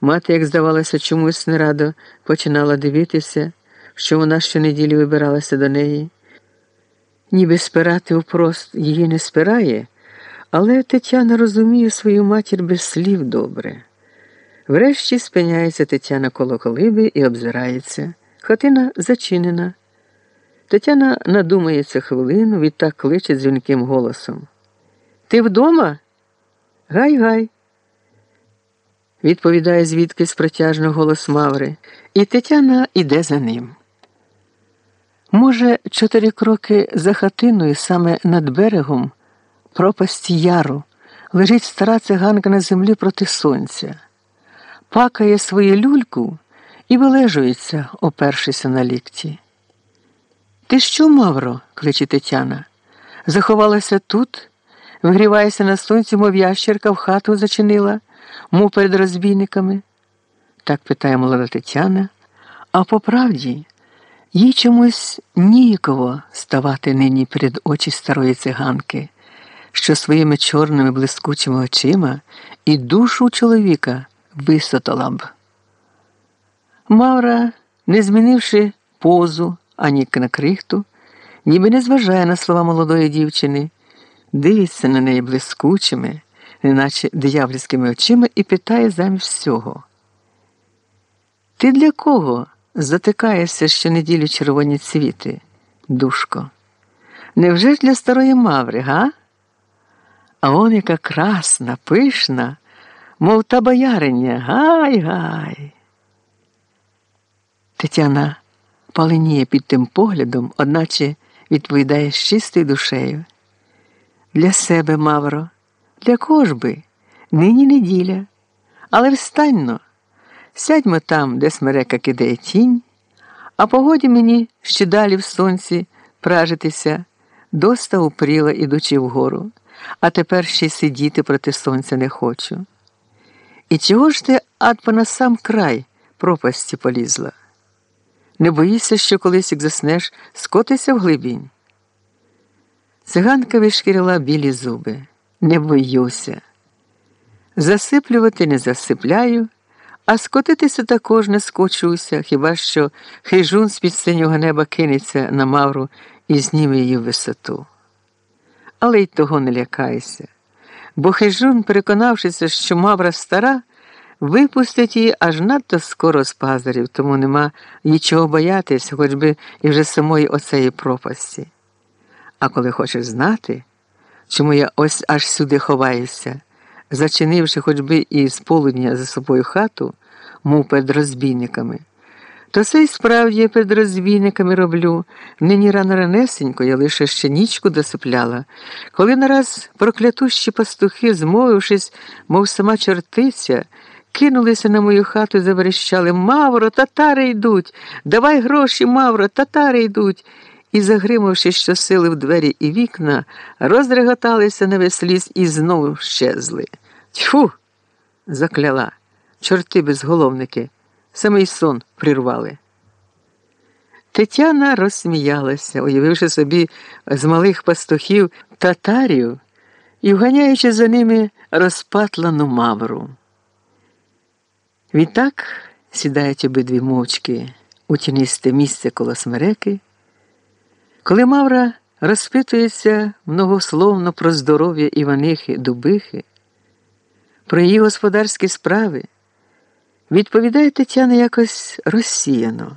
Мати, як здавалося, чомусь не радо починала дивитися, що вона щонеділі вибиралася до неї. Ніби спирати впрост її не спирає, але Тетяна розуміє свою матір без слів добре. Врешті спиняється Тетяна коло колиби і обзирається. Хатина зачинена. Тетяна надумається хвилину, відтак кличе дзвінким голосом. Ти вдома? Гай-гай відповідає звідкись протяжно голос Маври, і Тетяна іде за ним. Може, чотири кроки за хатиною, саме над берегом, пропасті яру, лежить стара циганка на землі проти сонця, пакає свою люльку і вилежується, опершися на лікті. Ти що, Мавро? кличе Тетяна. Заховалася тут, вигріваєшся на сонці, мов ящерка в хату зачинила мов перед розбійниками? Так питає молода Тетяна, а по правді їй чомусь ніяково ставати нині перед очі старої циганки, що своїми чорними блискучими очима і душу чоловіка висотала б. Мавра, не змінивши позу ані на крихту, ніби не зважає на слова молодої дівчини, дивиться на неї блискучими неначе диявольськими очима, і питає замість всього. Ти для кого затикаєшся щонеділі червоні цвіти, душко? Невже ж для старої маври, га? А он яка красна, пишна, мов та бояриня, гай гай. Тетяна паленіє під тим поглядом, одначе відповідає з чистою душею. Для себе, Мавро. Для кого ж би? Нині неділя. Але встаньно, сядьмо там, де смерека кидає тінь, а погоді мені ще далі в сонці пражитися, доста упріла, ідучи вгору, а тепер ще й сидіти проти сонця не хочу. І чого ж ти ад на сам край пропасті полізла? Не боїшся, що колись як заснеш, скотися в глибінь? Циганка вишкірила білі зуби не боюся. Засиплювати не засипляю, а скотитися також не скочуся, хіба що хижун з під синього неба кинеться на мавру і зніме її висоту. Але й того не лякайся, бо хижун, переконавшися, що мавра стара, випустить її аж надто скоро з пазарів, тому нема нічого боятися, хоч би і вже самої оцеї пропасті. А коли хочеш знати, чому я ось аж сюди ховаюся, зачинивши хоч би і з полудня за собою хату, мов перед розбійниками. То це й справді я перед розбійниками роблю. Нині рано ранесенько я лише ще нічку досипляла, коли нараз проклятущі пастухи, змовившись, мов сама чортиця, кинулися на мою хату і заверещали Мавро, татари йдуть, давай гроші, Мавро, татари йдуть і, загримавши щосили в двері і вікна, розреготалися на весь ліс і знову щезли. Тьфу! закляла. Чорти безголовники, самий сон прирвали. Тетяна розсміялася, уявивши собі з малих пастухів татарів і вганяючи за ними розпатлану мавру. Відтак сідають обидві мовчки у тінисте місце коло смереки. Коли Мавра розпитується многословно про здоров'я Іванихи Дубихи, про її господарські справи, відповідає Тетяна якось розсіяно,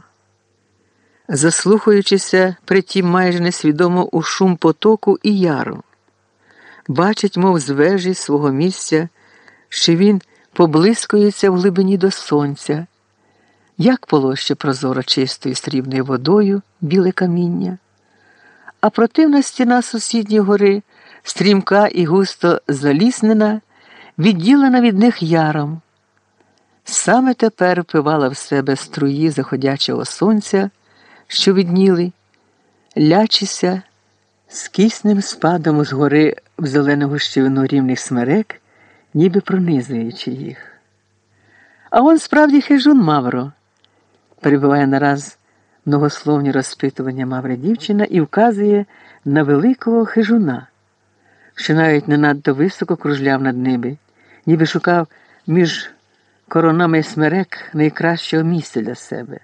заслухаючися притім майже несвідомо у шум потоку і яру, бачить, мов з вежі свого місця, що він поблискується в глибині до сонця, як полоще прозоро чистою срібною водою біле каміння а противна стіна сусідньої гори, стрімка і густо заліснена, відділена від них яром. Саме тепер впивала в себе струї заходячого сонця, що відніли, лячися з кисним спадом з гори в зелену гущівину рівних смерек, ніби пронизуючи їх. А он справді хижун Мавро, перебуває нараз многословні розпитування маври дівчина і вказує на великого хижуна, що навіть не надто високо кружляв над ними, ніби шукав між коронами смерек найкращого місця для себе.